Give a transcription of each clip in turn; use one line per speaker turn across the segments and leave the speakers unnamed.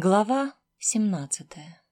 Глава семнадцатая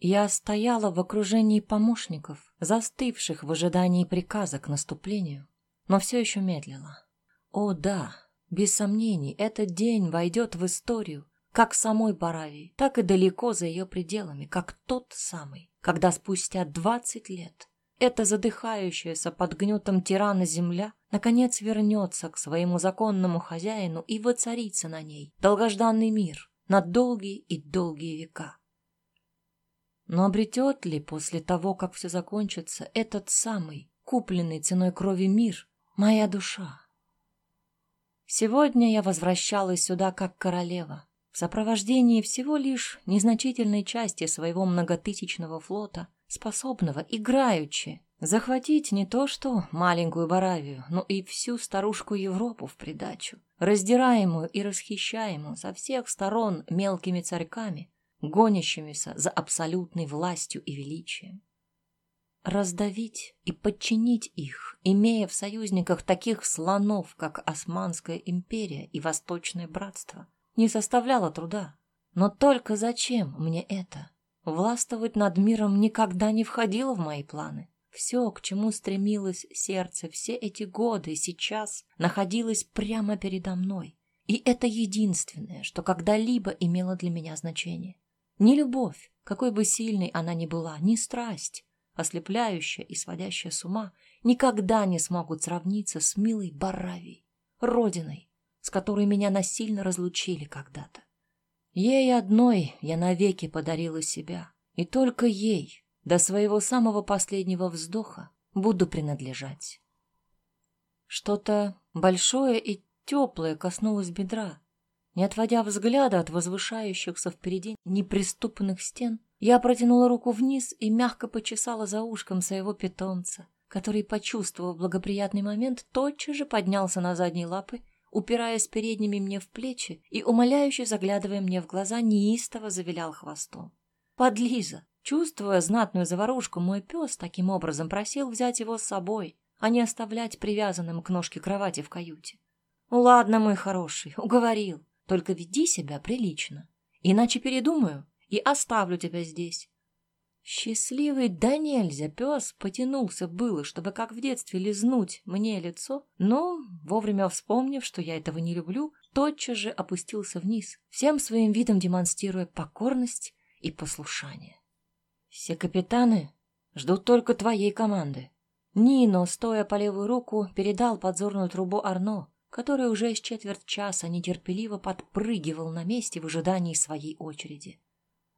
Я стояла в окружении помощников, застывших в ожидании приказа к наступлению, но все еще медлила. О да, без сомнений, этот день войдет в историю, как самой Баравии, так и далеко за ее пределами, как тот самый, когда спустя двадцать лет эта задыхающаяся под гнетом тирана земля наконец вернется к своему законному хозяину и воцарится на ней долгожданный мир на долгие и долгие века. Но обретет ли после того, как все закончится, этот самый, купленный ценой крови мир, моя душа? Сегодня я возвращалась сюда как королева, в сопровождении всего лишь незначительной части своего многотысячного флота, способного играючи захватить не то что маленькую Баравию, но и всю старушку Европу в придачу, раздираемую и расхищаемую со всех сторон мелкими царьками, гонящимися за абсолютной властью и величием. Раздавить и подчинить их, имея в союзниках таких слонов, как Османская империя и Восточное братство – не составляло труда. Но только зачем мне это? Властвовать над миром никогда не входило в мои планы. Все, к чему стремилось сердце все эти годы, сейчас находилось прямо передо мной. И это единственное, что когда-либо имело для меня значение. Не любовь, какой бы сильной она ни была, не страсть, ослепляющая и сводящая с ума, никогда не смогут сравниться с милой Баравией, родиной, с которой меня насильно разлучили когда-то. Ей одной я навеки подарила себя, и только ей, до своего самого последнего вздоха, буду принадлежать. Что-то большое и теплое коснулось бедра. Не отводя взгляда от возвышающихся впереди неприступных стен, я протянула руку вниз и мягко почесала за ушком своего питомца, который, почувствовав благоприятный момент, тотчас же поднялся на задние лапы упираясь передними мне в плечи и умоляюще заглядывая мне в глаза, неистово завилял хвостом. Подлиза, чувствуя знатную заварушку, мой пес таким образом просил взять его с собой, а не оставлять привязанным к ножке кровати в каюте. «Ну ладно, мой хороший, уговорил, только веди себя прилично, иначе передумаю и оставлю тебя здесь. Счастливый да нельзя пес потянулся было, чтобы как в детстве лизнуть мне лицо, но, вовремя вспомнив, что я этого не люблю, тотчас же опустился вниз, всем своим видом демонстрируя покорность и послушание. Все капитаны ждут только твоей команды. Нино, стоя по левую руку, передал подзорную трубу Арно, который уже с четверть часа нетерпеливо подпрыгивал на месте в ожидании своей очереди.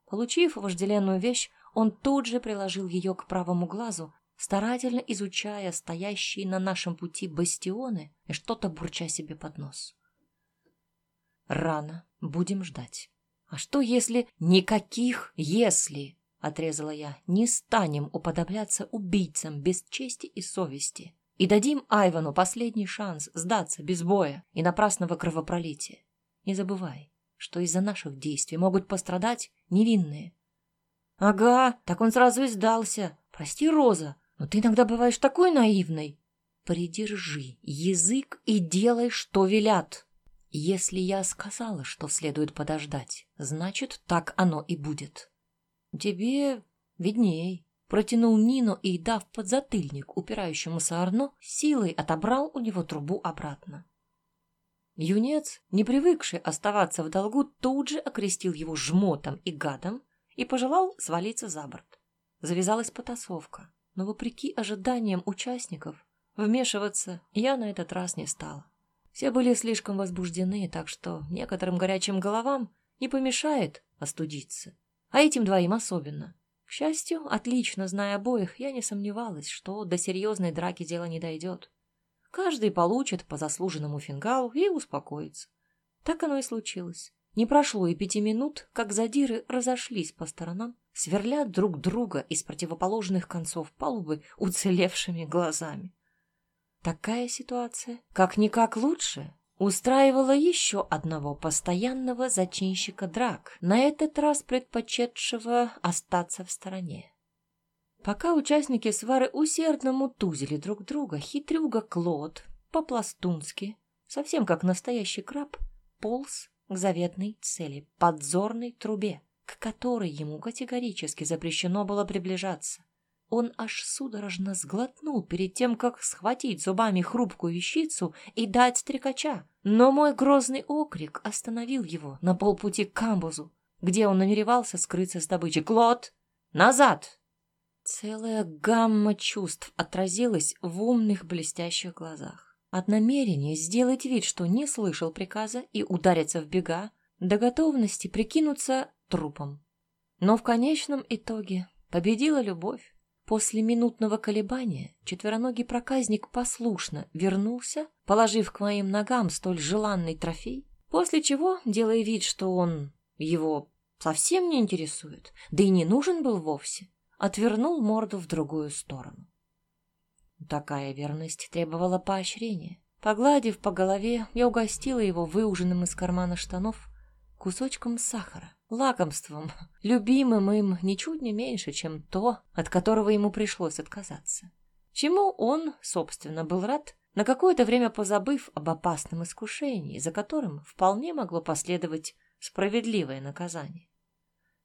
Получив вожделенную вещь, он тут же приложил ее к правому глазу, старательно изучая стоящие на нашем пути бастионы и что-то бурча себе под нос. Рано, будем ждать. А что если никаких «если»? Отрезала я. Не станем уподобляться убийцам без чести и совести. И дадим Айвану последний шанс сдаться без боя и напрасного кровопролития. Не забывай, что из-за наших действий могут пострадать невинные. Ага, так он сразу и сдался. Прости, Роза, но ты иногда бываешь такой наивной. Придержи язык и делай, что велят. Если я сказала, что следует подождать, значит, так оно и будет. Тебе видней. Протянул Нину и, дав подзатыльник упирающемуся Арно, силой отобрал у него трубу обратно. Юнец, не привыкший оставаться в долгу, тут же окрестил его жмотом и гадом, и пожелал свалиться за борт. Завязалась потасовка, но, вопреки ожиданиям участников, вмешиваться я на этот раз не стала. Все были слишком возбуждены, так что некоторым горячим головам не помешает остудиться, а этим двоим особенно. К счастью, отлично зная обоих, я не сомневалась, что до серьезной драки дело не дойдет. Каждый получит по заслуженному фингалу и успокоится. Так оно и случилось. Не прошло и пяти минут, как задиры разошлись по сторонам, сверля друг друга из противоположных концов палубы уцелевшими глазами. Такая ситуация, как-никак лучше, устраивала еще одного постоянного зачинщика драк, на этот раз предпочетшего остаться в стороне. Пока участники свары усердно мутузили друг друга, хитрюга Клод по-пластунски, совсем как настоящий краб, полз к заветной цели — подзорной трубе, к которой ему категорически запрещено было приближаться. Он аж судорожно сглотнул перед тем, как схватить зубами хрупкую вещицу и дать стрекача. Но мой грозный окрик остановил его на полпути к камбузу, где он намеревался скрыться с добычей. «Клод! Назад!» Целая гамма чувств отразилась в умных блестящих глазах. От намерения сделать вид, что не слышал приказа и удариться в бега, до готовности прикинуться трупом. Но в конечном итоге победила любовь. После минутного колебания четвероногий проказник послушно вернулся, положив к моим ногам столь желанный трофей, после чего, делая вид, что он его совсем не интересует, да и не нужен был вовсе, отвернул морду в другую сторону. Такая верность требовала поощрения. Погладив по голове, я угостила его выуженным из кармана штанов кусочком сахара лакомством, любимым им ничуть не меньше, чем то, от которого ему пришлось отказаться. Чему он, собственно, был рад, на какое-то время позабыв об опасном искушении, за которым вполне могло последовать справедливое наказание.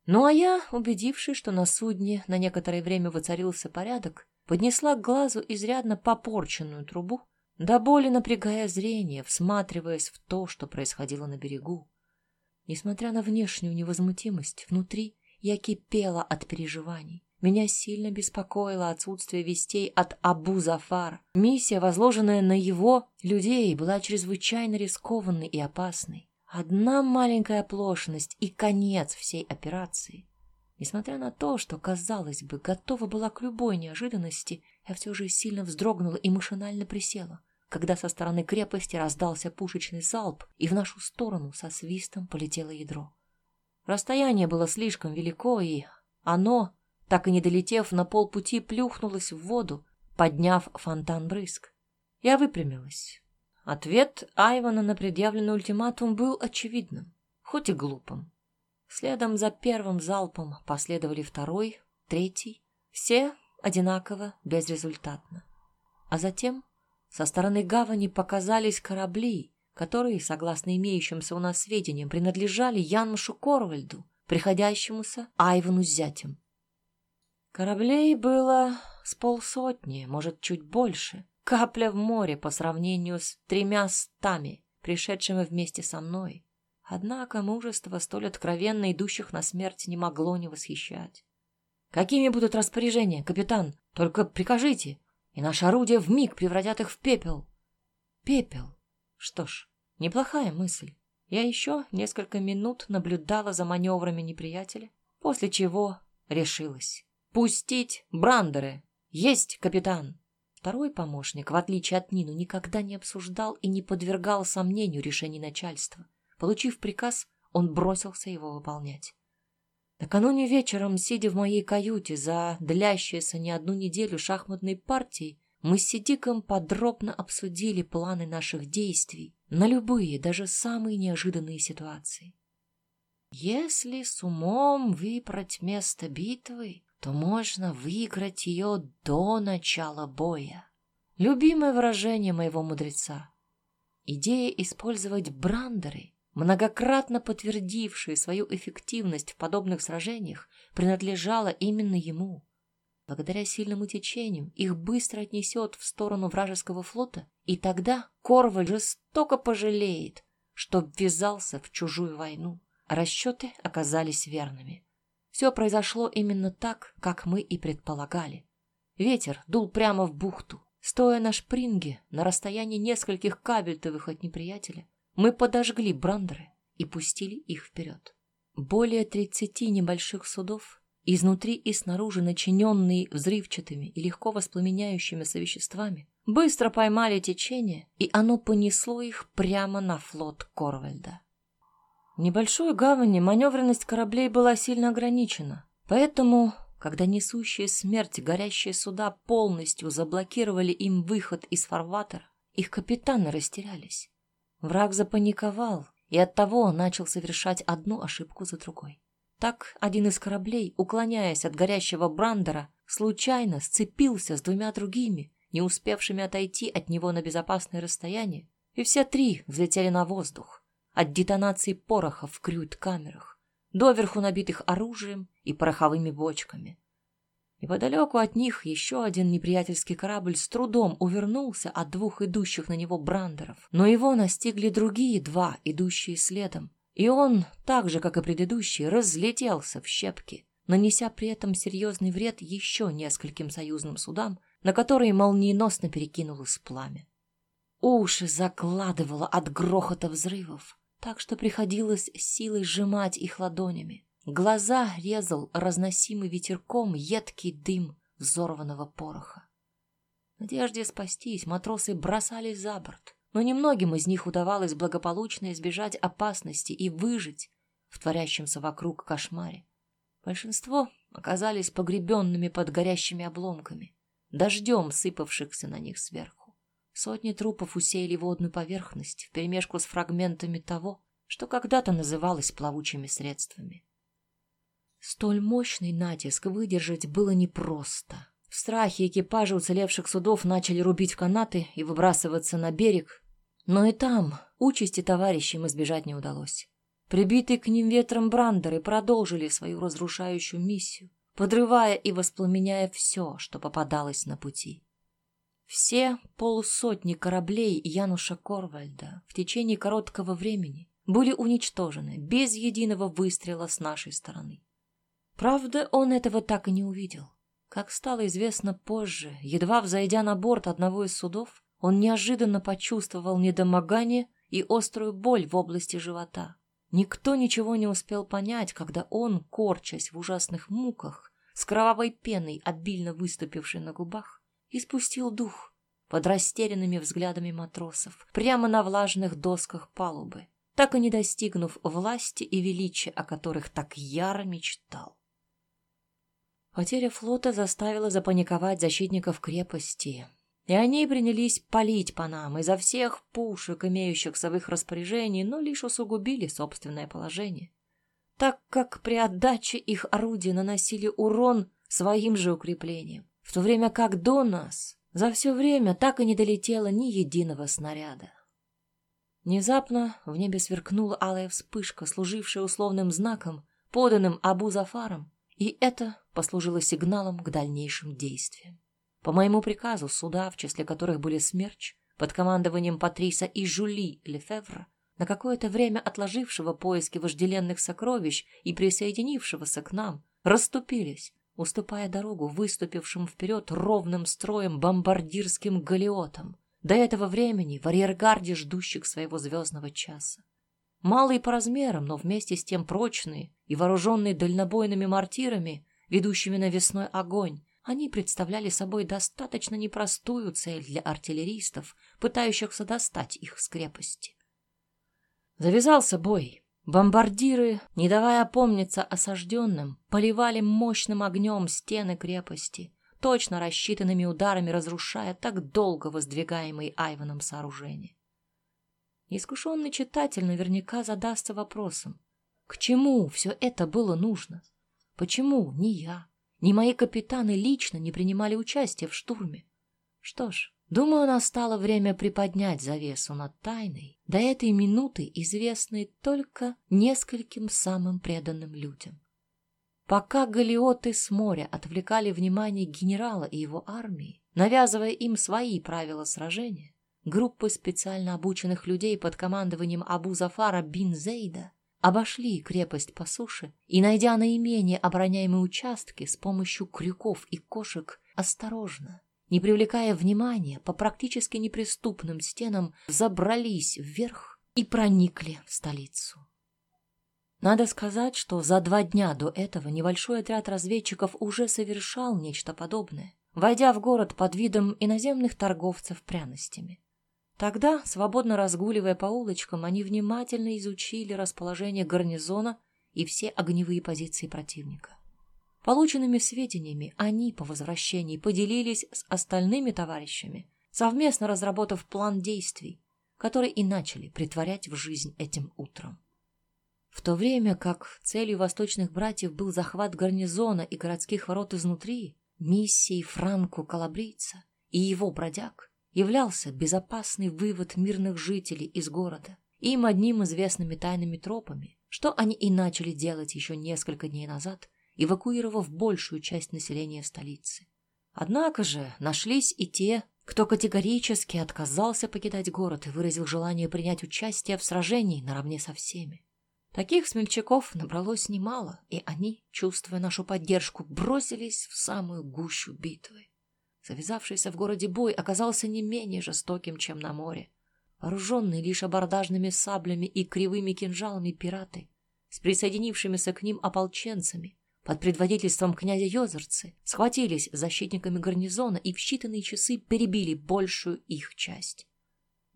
Ну а я, убедившись, что на судне на некоторое время воцарился порядок, поднесла к глазу изрядно попорченную трубу, до боли напрягая зрение, всматриваясь в то, что происходило на берегу. Несмотря на внешнюю невозмутимость, внутри я кипела от переживаний. Меня сильно беспокоило отсутствие вестей от Абу Зафар. Миссия, возложенная на его людей, была чрезвычайно рискованной и опасной. Одна маленькая оплошность и конец всей операции. Несмотря на то, что, казалось бы, готова была к любой неожиданности, я все же сильно вздрогнула и машинально присела когда со стороны крепости раздался пушечный залп, и в нашу сторону со свистом полетело ядро. Расстояние было слишком велико, и оно, так и не долетев на полпути, плюхнулось в воду, подняв фонтан брызг. Я выпрямилась. Ответ Айвана на предъявленный ультиматум был очевидным, хоть и глупым. Следом за первым залпом последовали второй, третий, все одинаково безрезультатно. А затем со стороны гавани показались корабли, которые, согласно имеющимся у нас сведениям, принадлежали Янушу Корвальду, приходящемуся Айвану с зятем. Кораблей было с полсотни, может, чуть больше. Капля в море по сравнению с тремя стами, пришедшими вместе со мной. Однако мужество столь откровенно идущих на смерть не могло не восхищать. «Какими будут распоряжения, капитан? Только прикажите!» и наши орудия вмиг превратят их в пепел. Пепел. Что ж, неплохая мысль. Я еще несколько минут наблюдала за маневрами неприятеля, после чего решилась. Пустить брандеры. Есть, капитан. Второй помощник, в отличие от Нину, никогда не обсуждал и не подвергал сомнению решений начальства. Получив приказ, он бросился его выполнять. Накануне вечером, сидя в моей каюте за длящейся не одну неделю шахматной партией, мы с Сидиком подробно обсудили планы наших действий на любые, даже самые неожиданные ситуации. Если с умом выбрать место битвы, то можно выиграть ее до начала боя. Любимое выражение моего мудреца. Идея использовать брандеры многократно подтвердившие свою эффективность в подобных сражениях, принадлежала именно ему. Благодаря сильному течению их быстро отнесет в сторону вражеского флота, и тогда Корваль жестоко пожалеет, что ввязался в чужую войну. расчеты оказались верными. Все произошло именно так, как мы и предполагали. Ветер дул прямо в бухту. Стоя на шпринге на расстоянии нескольких кабельтовых от неприятеля, мы подожгли брандеры и пустили их вперед. Более тридцати небольших судов, изнутри и снаружи начиненные взрывчатыми и легко воспламеняющимися веществами, быстро поймали течение, и оно понесло их прямо на флот Корвальда. В небольшой гавани маневренность кораблей была сильно ограничена, поэтому, когда несущие смерть горящие суда полностью заблокировали им выход из фарватера, их капитаны растерялись. Враг запаниковал и оттого начал совершать одну ошибку за другой. Так один из кораблей, уклоняясь от горящего брандера, случайно сцепился с двумя другими, не успевшими отойти от него на безопасное расстояние, и все три взлетели на воздух от детонации пороха в крют-камерах, доверху набитых оружием и пороховыми бочками. Неподалеку от них еще один неприятельский корабль с трудом увернулся от двух идущих на него брандеров, но его настигли другие два, идущие следом, и он, так же, как и предыдущий, разлетелся в щепки, нанеся при этом серьезный вред еще нескольким союзным судам, на которые молниеносно перекинулось пламя. Уши закладывало от грохота взрывов, так что приходилось силой сжимать их ладонями. Глаза резал разносимый ветерком едкий дым взорванного пороха. В надежде спастись матросы бросались за борт, но немногим из них удавалось благополучно избежать опасности и выжить в творящемся вокруг кошмаре. Большинство оказались погребенными под горящими обломками, дождем сыпавшихся на них сверху. Сотни трупов усеяли водную поверхность вперемешку с фрагментами того, что когда-то называлось плавучими средствами. Столь мощный натиск выдержать было непросто. В страхе экипажи уцелевших судов начали рубить канаты и выбрасываться на берег, но и там участи товарищам избежать не удалось. Прибитые к ним ветром брандеры продолжили свою разрушающую миссию, подрывая и воспламеняя все, что попадалось на пути. Все полусотни кораблей Януша Корвальда в течение короткого времени были уничтожены без единого выстрела с нашей стороны. Правда, он этого так и не увидел. Как стало известно позже, едва взойдя на борт одного из судов, он неожиданно почувствовал недомогание и острую боль в области живота. Никто ничего не успел понять, когда он, корчась в ужасных муках, с кровавой пеной, обильно выступившей на губах, испустил дух под растерянными взглядами матросов прямо на влажных досках палубы, так и не достигнув власти и величия, о которых так яро мечтал. Потеря флота заставила запаниковать защитников крепости, и они принялись палить по нам изо всех пушек, имеющихся в их распоряжении, но лишь усугубили собственное положение, так как при отдаче их орудия наносили урон своим же укреплениям, в то время как до нас за все время так и не долетело ни единого снаряда. Внезапно в небе сверкнула алая вспышка, служившая условным знаком, поданным Абу Зафаром, и это послужило сигналом к дальнейшим действиям. По моему приказу суда, в числе которых были «Смерч», под командованием Патриса и Жули Лефевра, на какое-то время отложившего поиски вожделенных сокровищ и присоединившегося к нам, расступились, уступая дорогу выступившим вперед ровным строем бомбардирским галеотам, до этого времени в арьергарде ждущих своего звездного часа. Малые по размерам, но вместе с тем прочные и вооруженные дальнобойными мортирами, ведущими навесной огонь, они представляли собой достаточно непростую цель для артиллеристов, пытающихся достать их с крепости. Завязался бой. Бомбардиры, не давая опомниться осажденным, поливали мощным огнем стены крепости, точно рассчитанными ударами разрушая так долго воздвигаемые Айваном сооружения. Неискушенный читатель наверняка задастся вопросом, к чему все это было нужно? Почему ни я, ни мои капитаны лично не принимали участие в штурме? Что ж, думаю, настало время приподнять завесу над тайной, до этой минуты известной только нескольким самым преданным людям. Пока галиоты с моря отвлекали внимание генерала и его армии, навязывая им свои правила сражения, группы специально обученных людей под командованием Абу Зафара бин Зейда обошли крепость по суше и, найдя наименее обороняемые участки с помощью крюков и кошек, осторожно, не привлекая внимания, по практически неприступным стенам забрались вверх и проникли в столицу. Надо сказать, что за два дня до этого небольшой отряд разведчиков уже совершал нечто подобное, войдя в город под видом иноземных торговцев пряностями. Тогда, свободно разгуливая по улочкам, они внимательно изучили расположение гарнизона и все огневые позиции противника. Полученными сведениями они по возвращении поделились с остальными товарищами, совместно разработав план действий, который и начали притворять в жизнь этим утром. В то время как целью восточных братьев был захват гарнизона и городских ворот изнутри, Миссией Франку Калабрийца и его бродяг являлся безопасный вывод мирных жителей из города, им одним известными тайными тропами, что они и начали делать еще несколько дней назад, эвакуировав большую часть населения столицы. Однако же нашлись и те, кто категорически отказался покидать город и выразил желание принять участие в сражении наравне со всеми. Таких смельчаков набралось немало, и они, чувствуя нашу поддержку, бросились в самую гущу битвы. Завязавшийся в городе бой оказался не менее жестоким, чем на море. Вооруженные лишь абордажными саблями и кривыми кинжалами пираты, с присоединившимися к ним ополченцами, под предводительством князя Йозерцы, схватились защитниками гарнизона и в считанные часы перебили большую их часть.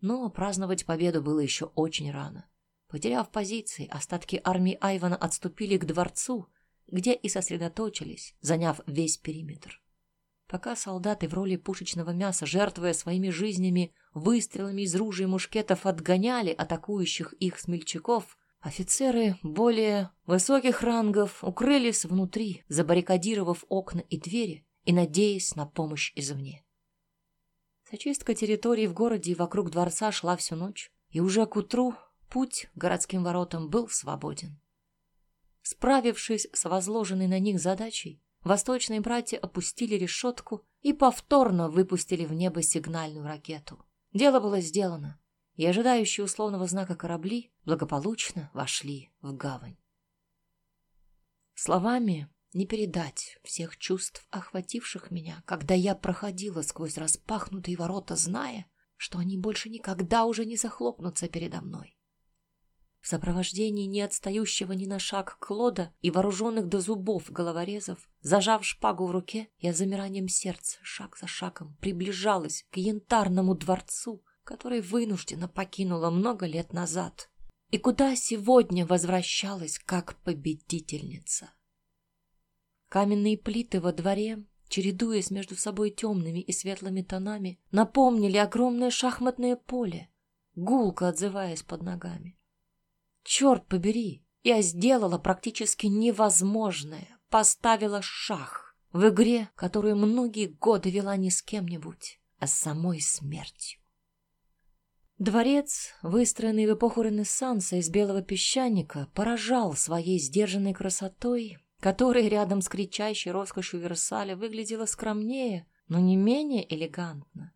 Но праздновать победу было еще очень рано. Потеряв позиции, остатки армии Айвана отступили к дворцу, где и сосредоточились, заняв весь периметр. Пока солдаты в роли пушечного мяса, жертвуя своими жизнями, выстрелами из ружей и мушкетов отгоняли атакующих их смельчаков, офицеры более высоких рангов укрылись внутри, забаррикадировав окна и двери и надеясь на помощь извне. Зачистка территории в городе и вокруг дворца шла всю ночь, и уже к утру путь к городским воротам был свободен. Справившись с возложенной на них задачей, восточные братья опустили решетку и повторно выпустили в небо сигнальную ракету. Дело было сделано, и ожидающие условного знака корабли благополучно вошли в гавань. Словами не передать всех чувств, охвативших меня, когда я проходила сквозь распахнутые ворота, зная, что они больше никогда уже не захлопнутся передо мной в сопровождении не отстающего ни на шаг Клода и вооруженных до зубов головорезов, зажав шпагу в руке, я замиранием сердца, шаг за шагом, приближалась к янтарному дворцу, который вынужденно покинула много лет назад, и куда сегодня возвращалась как победительница. Каменные плиты во дворе, чередуясь между собой темными и светлыми тонами, напомнили огромное шахматное поле, гулко отзываясь под ногами. Черт побери, я сделала практически невозможное, поставила шах в игре, которую многие годы вела не с кем-нибудь, а с самой смертью. Дворец, выстроенный в эпоху Ренессанса из белого песчаника, поражал своей сдержанной красотой, которая рядом с кричащей роскошью Версаля выглядела скромнее, но не менее элегантно.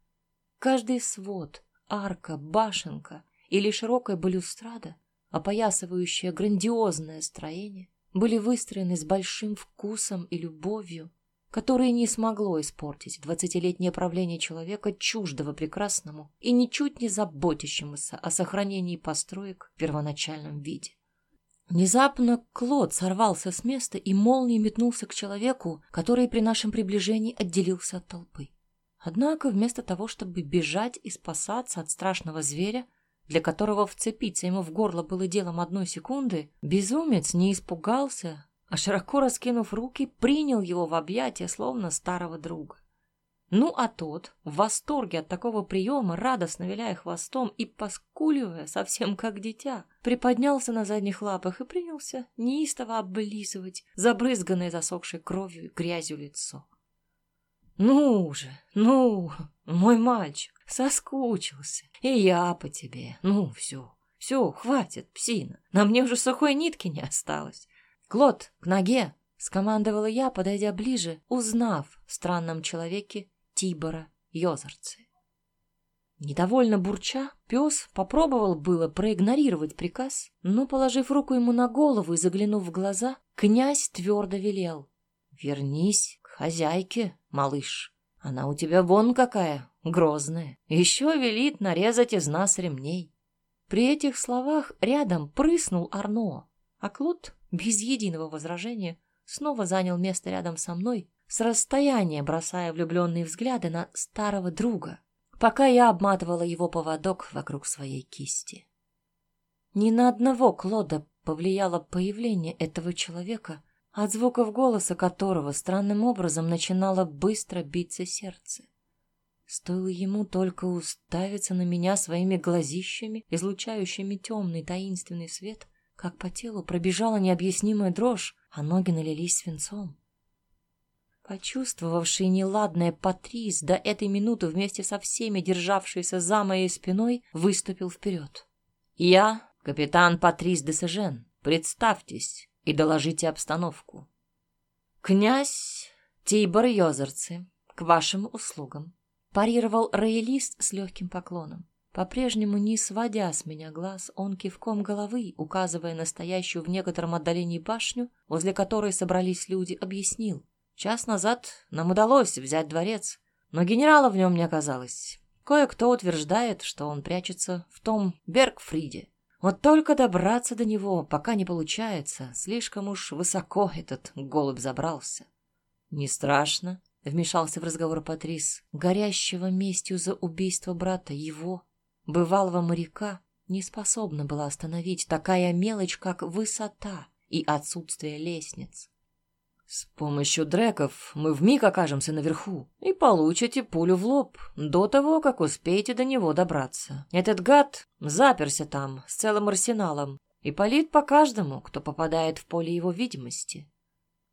Каждый свод, арка, башенка или широкая балюстрада опоясывающее грандиозное строение, были выстроены с большим вкусом и любовью, которые не смогло испортить двадцатилетнее правление человека чуждого прекрасному и ничуть не заботящемуся о сохранении построек в первоначальном виде. Внезапно Клод сорвался с места и молнией метнулся к человеку, который при нашем приближении отделился от толпы. Однако вместо того, чтобы бежать и спасаться от страшного зверя, для которого вцепиться ему в горло было делом одной секунды, безумец не испугался, а широко раскинув руки, принял его в объятия, словно старого друга. Ну, а тот, в восторге от такого приема, радостно виляя хвостом и поскуливая, совсем как дитя, приподнялся на задних лапах и принялся неистово облизывать забрызганное засохшей кровью и грязью лицо. «Ну же, ну, мой мальчик, соскучился. И я по тебе. Ну, все, все, хватит, псина. На мне уже сухой нитки не осталось. Клод, к ноге!» — скомандовала я, подойдя ближе, узнав в странном человеке Тибора Йозерцы. Недовольно бурча, пес попробовал было проигнорировать приказ, но, положив руку ему на голову и заглянув в глаза, князь твердо велел. «Вернись к хозяйке, малыш. Она у тебя вон какая, грозная. Еще велит нарезать из нас ремней». При этих словах рядом прыснул Арно, а Клод, без единого возражения, снова занял место рядом со мной, с расстояния бросая влюбленные взгляды на старого друга, пока я обматывала его поводок вокруг своей кисти. Ни на одного Клода повлияло появление этого человека, от звуков голоса которого странным образом начинало быстро биться сердце. Стоило ему только уставиться на меня своими глазищами, излучающими темный таинственный свет, как по телу пробежала необъяснимая дрожь, а ноги налились свинцом. Почувствовавший неладное Патрис до этой минуты вместе со всеми, державшиеся за моей спиной, выступил вперед. «Я капитан Патрис де Сежен. Представьтесь и доложите обстановку». «Князь Тейбор Йозерцы, к вашим услугам», парировал роялист с легким поклоном. По-прежнему не сводя с меня глаз, он кивком головы, указывая на стоящую в некотором отдалении башню, возле которой собрались люди, объяснил. Час назад нам удалось взять дворец, но генерала в нем не оказалось. Кое-кто утверждает, что он прячется в том Бергфриде. Вот только добраться до него пока не получается, слишком уж высоко этот голубь забрался. «Не страшно», — вмешался в разговор Патрис, горящего местью за убийство брата его, бывалого моряка, не способна была остановить такая мелочь, как высота и отсутствие лестниц. С помощью дреков мы вмиг окажемся наверху и получите пулю в лоб до того, как успеете до него добраться. Этот гад заперся там с целым арсеналом и палит по каждому, кто попадает в поле его видимости.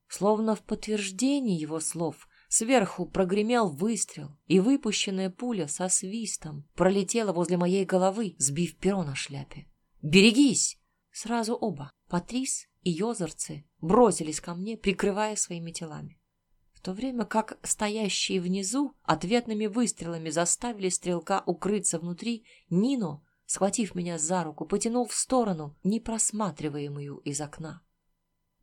Словно в подтверждение его слов сверху прогремел выстрел, и выпущенная пуля со свистом пролетела возле моей головы, сбив перо на шляпе. «Берегись!» Сразу оба, Патрис и йозерцы бросились ко мне, прикрывая своими телами. В то время как стоящие внизу ответными выстрелами заставили стрелка укрыться внутри, Нино, схватив меня за руку, потянул в сторону, непросматриваемую из окна.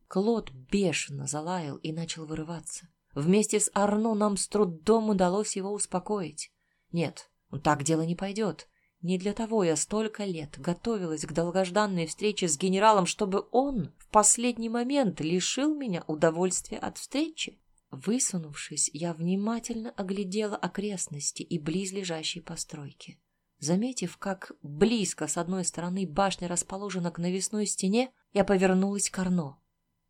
Клод бешено залаял и начал вырываться. Вместе с Арно нам с трудом удалось его успокоить. Нет, так дело не пойдет. Не для того я столько лет готовилась к долгожданной встрече с генералом, чтобы он в последний момент лишил меня удовольствия от встречи. Высунувшись, я внимательно оглядела окрестности и близлежащие постройки. Заметив, как близко с одной стороны башня расположена к навесной стене, я повернулась к Арно.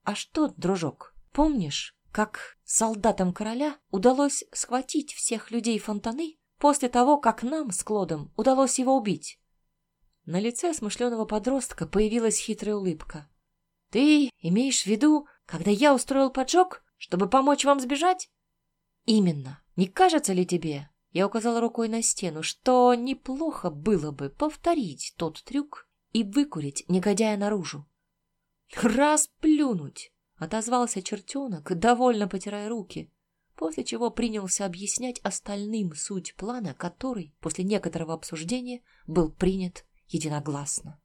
«А что, дружок, помнишь, как солдатам короля удалось схватить всех людей фонтаны после того, как нам с Клодом удалось его убить. На лице смышленого подростка появилась хитрая улыбка. «Ты имеешь в виду, когда я устроил поджог, чтобы помочь вам сбежать?» «Именно. Не кажется ли тебе?» Я указала рукой на стену, что неплохо было бы повторить тот трюк и выкурить негодяя наружу. «Расплюнуть!» — отозвался чертенок, довольно потирая руки после чего принялся объяснять остальным суть плана, который, после некоторого обсуждения, был принят единогласно.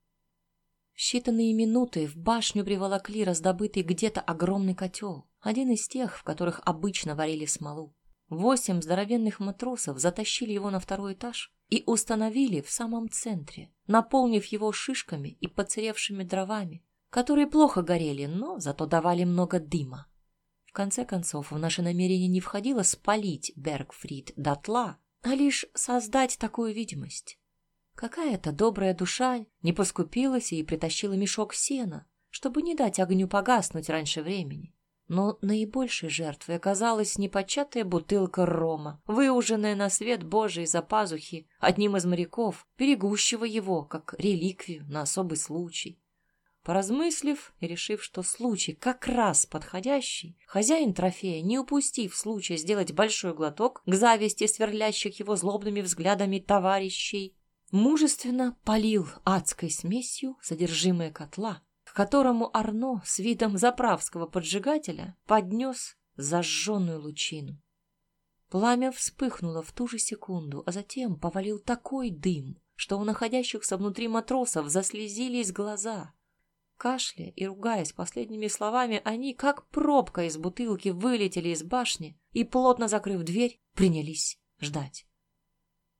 В считанные минуты в башню приволокли раздобытый где-то огромный котел, один из тех, в которых обычно варили смолу. Восемь здоровенных матросов затащили его на второй этаж и установили в самом центре, наполнив его шишками и поцаревшими дровами, которые плохо горели, но зато давали много дыма. В конце концов, в наше намерение не входило спалить Бергфрид дотла, а лишь создать такую видимость. Какая-то добрая душа не поскупилась и притащила мешок сена, чтобы не дать огню погаснуть раньше времени. Но наибольшей жертвой оказалась непочатая бутылка рома, выуженная на свет Божий за пазухи одним из моряков, берегущего его как реликвию на особый случай. Поразмыслив и решив, что случай как раз подходящий, хозяин трофея, не упустив случая сделать большой глоток к зависти сверлящих его злобными взглядами товарищей, мужественно полил адской смесью содержимое котла, к которому Арно с видом заправского поджигателя поднес зажженную лучину. Пламя вспыхнуло в ту же секунду, а затем повалил такой дым, что у находящихся внутри матросов заслезились глаза — Кашляя и ругаясь последними словами, они, как пробка из бутылки, вылетели из башни и, плотно закрыв дверь, принялись ждать.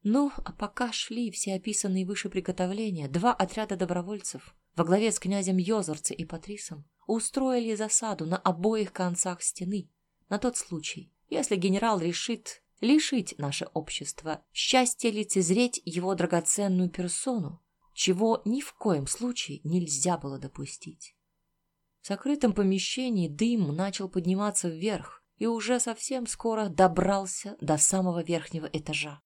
Ну, а пока шли все описанные выше приготовления, два отряда добровольцев во главе с князем Йозорце и Патрисом устроили засаду на обоих концах стены, на тот случай, если генерал решит лишить наше общество счастья лицезреть его драгоценную персону чего ни в коем случае нельзя было допустить. В закрытом помещении дым начал подниматься вверх и уже совсем скоро добрался до самого верхнего этажа.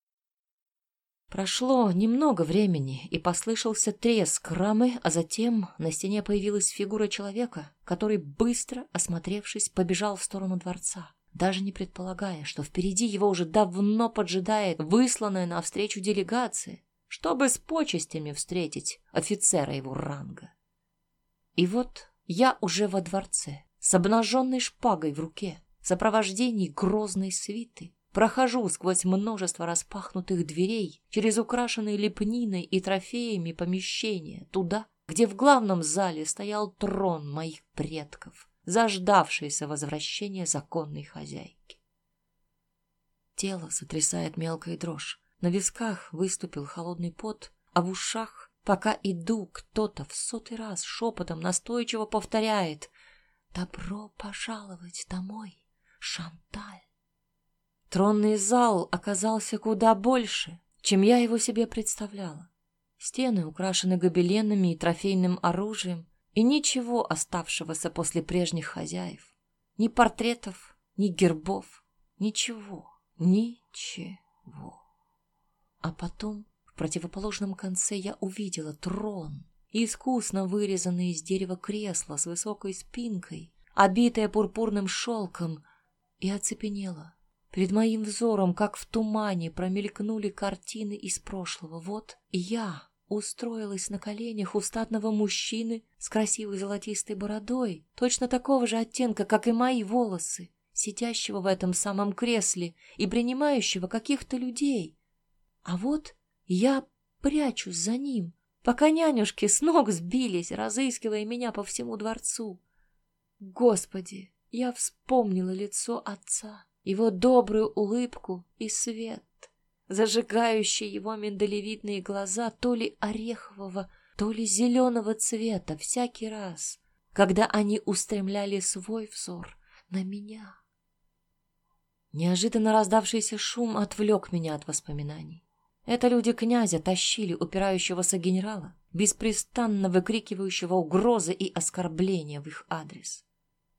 Прошло немного времени, и послышался треск рамы, а затем на стене появилась фигура человека, который, быстро осмотревшись, побежал в сторону дворца, даже не предполагая, что впереди его уже давно поджидает высланная навстречу делегация, чтобы с почестями встретить офицера его ранга. И вот я уже во дворце, с обнаженной шпагой в руке, в сопровождении грозной свиты, прохожу сквозь множество распахнутых дверей, через украшенные лепниной и трофеями помещения, туда, где в главном зале стоял трон моих предков, заждавшийся возвращения законной хозяйки. Тело сотрясает мелкая дрожь, на висках выступил холодный пот, а в ушах, пока иду, кто-то в сотый раз шепотом настойчиво повторяет «Добро пожаловать домой, Шанталь!» Тронный зал оказался куда больше, чем я его себе представляла. Стены украшены гобеленами и трофейным оружием, и ничего оставшегося после прежних хозяев. Ни портретов, ни гербов, ничего, ничего. А потом в противоположном конце я увидела трон искусно вырезанное из дерева кресло с высокой спинкой, обитое пурпурным шелком, и оцепенела. Перед моим взором, как в тумане, промелькнули картины из прошлого. Вот я устроилась на коленях у статного мужчины с красивой золотистой бородой, точно такого же оттенка, как и мои волосы, сидящего в этом самом кресле и принимающего каких-то людей. А вот я прячусь за ним, пока нянюшки с ног сбились, разыскивая меня по всему дворцу. Господи, я вспомнила лицо отца, его добрую улыбку и свет, зажигающий его миндалевидные глаза то ли орехового, то ли зеленого цвета всякий раз, когда они устремляли свой взор на меня. Неожиданно раздавшийся шум отвлек меня от воспоминаний. Это люди князя тащили упирающегося генерала, беспрестанно выкрикивающего угрозы и оскорбления в их адрес.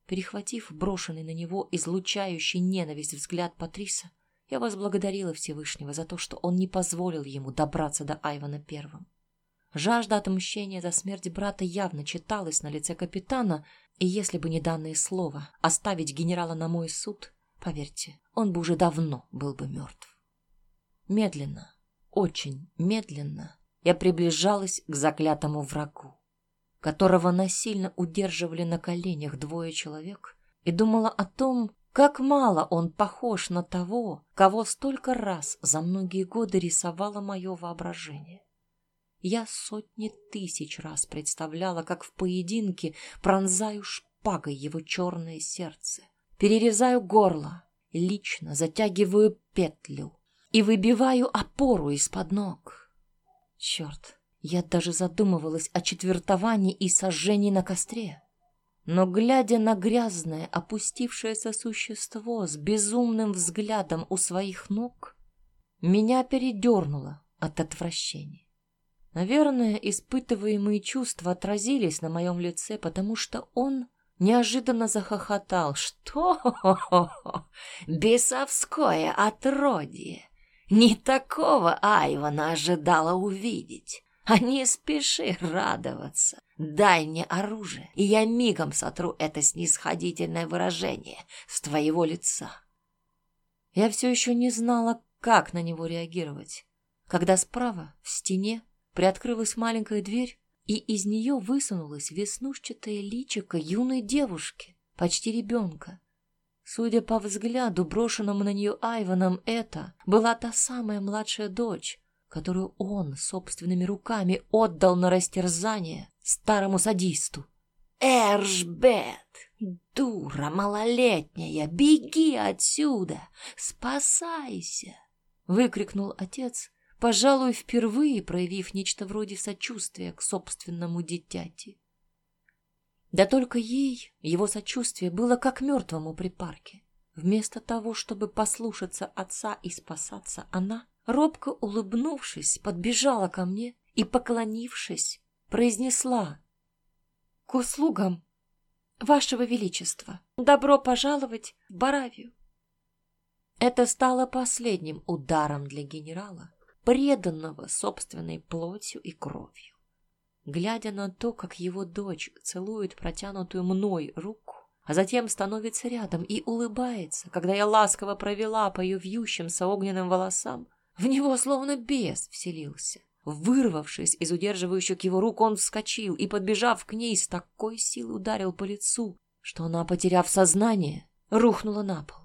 Перехватив брошенный на него излучающий ненависть взгляд Патриса, я возблагодарила Всевышнего за то, что он не позволил ему добраться до Айвана первым. Жажда отмщения за смерть брата явно читалась на лице капитана, и если бы не данное слово оставить генерала на мой суд, поверьте, он бы уже давно был бы мертв. Медленно, очень медленно я приближалась к заклятому врагу, которого насильно удерживали на коленях двое человек, и думала о том, как мало он похож на того, кого столько раз за многие годы рисовало мое воображение. Я сотни тысяч раз представляла, как в поединке пронзаю шпагой его черное сердце, перерезаю горло, лично затягиваю петлю, и выбиваю опору из-под ног. Черт, я даже задумывалась о четвертовании и сожжении на костре. Но, глядя на грязное, опустившееся существо с безумным взглядом у своих ног, меня передернуло от отвращения. Наверное, испытываемые чувства отразились на моем лице, потому что он неожиданно захохотал. «Что? Бесовское отродье! Не такого Айвана ожидала увидеть. А не спеши радоваться. Дай мне оружие, и я мигом сотру это снисходительное выражение с твоего лица. Я все еще не знала, как на него реагировать, когда справа, в стене, приоткрылась маленькая дверь, и из нее высунулась веснушчатое личико юной девушки, почти ребенка. Судя по взгляду, брошенному на нее Айваном, это была та самая младшая дочь, которую он собственными руками отдал на растерзание старому садисту. «Эржбет! Дура малолетняя! Беги отсюда! Спасайся!» — выкрикнул отец, пожалуй, впервые проявив нечто вроде сочувствия к собственному дитяти. Да только ей его сочувствие было как мертвому при парке. Вместо того, чтобы послушаться отца и спасаться, она, робко улыбнувшись, подбежала ко мне и, поклонившись, произнесла «К услугам вашего величества! Добро пожаловать в Баравию!» Это стало последним ударом для генерала, преданного собственной плотью и кровью. Глядя на то, как его дочь целует протянутую мной руку, а затем становится рядом и улыбается, когда я ласково провела по ее вьющимся огненным волосам. В него словно бес вселился. Вырвавшись из удерживающих его рук, он вскочил и, подбежав к ней, с такой силой ударил по лицу, что она, потеряв сознание, рухнула на пол.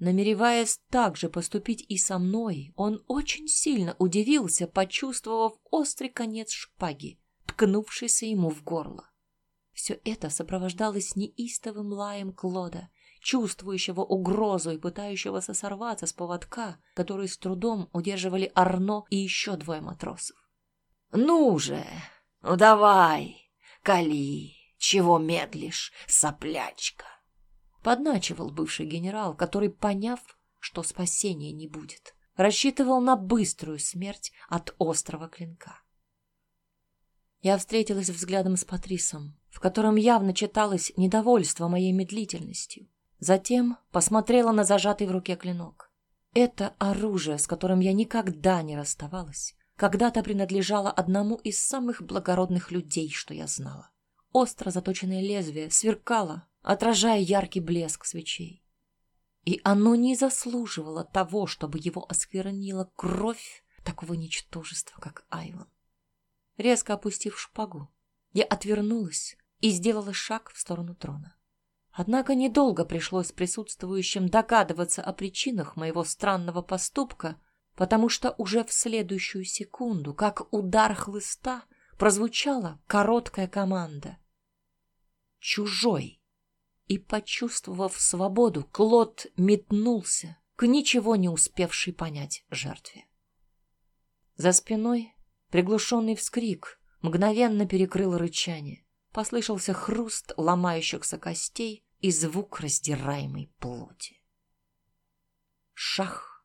Намереваясь так же поступить и со мной, он очень сильно удивился, почувствовав острый конец шпаги, ткнувшийся ему в горло. Все это сопровождалось неистовым лаем Клода, чувствующего угрозу и пытающегося сорваться с поводка, который с трудом удерживали Арно и еще двое матросов. «Ну же, ну давай, кали, чего медлишь, соплячка?» Подначивал бывший генерал, который, поняв, что спасения не будет, рассчитывал на быструю смерть от острого клинка. Я встретилась взглядом с Патрисом, в котором явно читалось недовольство моей медлительностью. Затем посмотрела на зажатый в руке клинок. Это оружие, с которым я никогда не расставалась, когда-то принадлежало одному из самых благородных людей, что я знала. Остро заточенное лезвие сверкало, отражая яркий блеск свечей. И оно не заслуживало того, чтобы его осквернила кровь такого ничтожества, как Айван. Резко опустив шпагу, я отвернулась и сделала шаг в сторону трона. Однако недолго пришлось присутствующим догадываться о причинах моего странного поступка, потому что уже в следующую секунду, как удар хлыста, прозвучала короткая команда. «Чужой!» И, почувствовав свободу, Клод метнулся к ничего не успевшей понять жертве. За спиной приглушенный вскрик мгновенно перекрыл рычание. Послышался хруст ломающихся костей и звук раздираемой плоти. Шах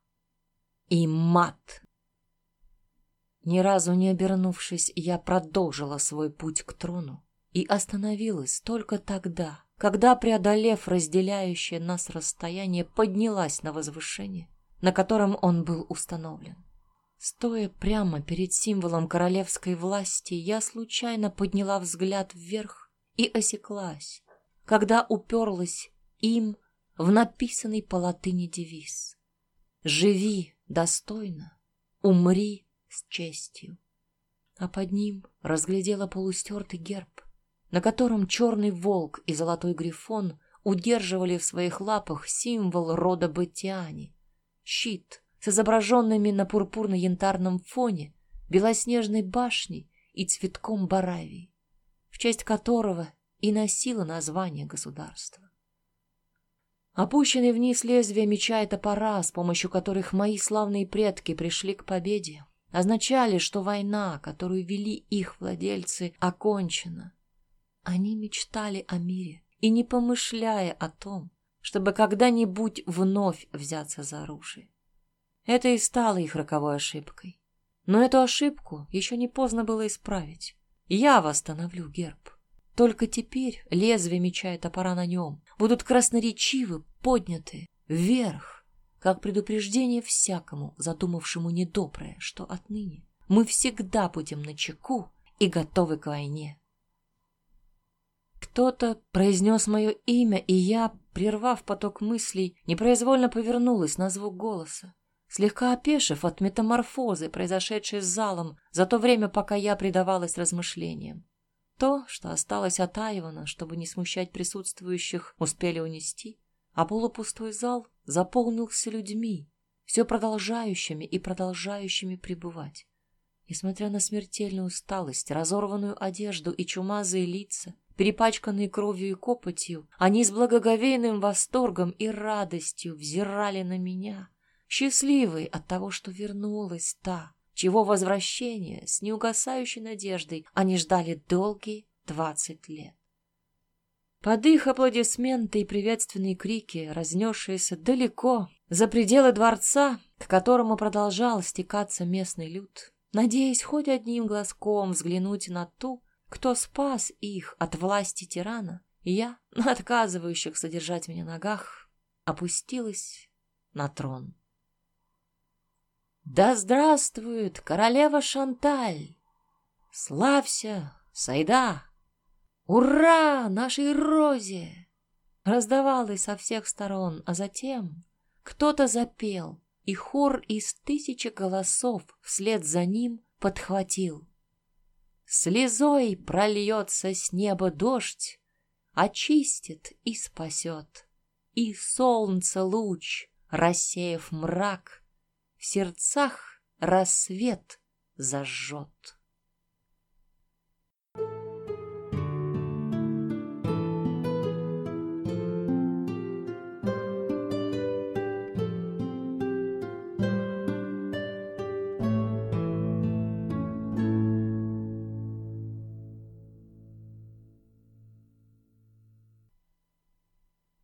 и мат. Ни разу не обернувшись, я продолжила свой путь к трону и остановилась только тогда, когда, преодолев разделяющее нас расстояние, поднялась на возвышение, на котором он был установлен. Стоя прямо перед символом королевской власти, я случайно подняла взгляд вверх и осеклась, когда уперлась им в написанный по латыни девиз «Живи достойно, умри с честью». А под ним разглядела полустертый герб, на котором черный волк и золотой грифон удерживали в своих лапах символ рода Батиани — щит с изображенными на пурпурно-янтарном фоне белоснежной башней и цветком Баравии, в честь которого и носила название государства. Опущенный вниз лезвие меча и топора, с помощью которых мои славные предки пришли к победе, означали, что война, которую вели их владельцы, окончена, они мечтали о мире и не помышляя о том, чтобы когда-нибудь вновь взяться за оружие. Это и стало их роковой ошибкой. Но эту ошибку еще не поздно было исправить. Я восстановлю герб. Только теперь лезвие меча и топора на нем будут красноречивы, подняты вверх, как предупреждение всякому, задумавшему недоброе, что отныне мы всегда будем на чеку и готовы к войне. Кто-то произнес мое имя, и я, прервав поток мыслей, непроизвольно повернулась на звук голоса, слегка опешив от метаморфозы, произошедшей с залом, за то время, пока я предавалась размышлениям. То, что осталось от Айвана, чтобы не смущать присутствующих, успели унести, а полупустой зал заполнился людьми, все продолжающими и продолжающими пребывать. Несмотря на смертельную усталость, разорванную одежду и чумазые лица, Перепачканные кровью и копотью, они с благоговейным восторгом и радостью взирали на меня, счастливые от того, что вернулась та, чего возвращение с неугасающей надеждой они ждали долгие двадцать лет. Под их аплодисменты и приветственные крики, разнесшиеся далеко, за пределы дворца, к которому продолжал стекаться местный люд, надеясь хоть одним глазком взглянуть на ту, кто спас их от власти тирана, я, отказывающих содержать меня ногах, опустилась на трон. Да здравствует королева Шанталь! Славься, Сайда! Ура нашей Розе! раздавалось со всех сторон, а затем кто-то запел, и хор из тысячи голосов вслед за ним подхватил. Слезой прольется с неба дождь, очистит и спасет, и солнце луч, рассеяв мрак, сердцах рассвет зажжет.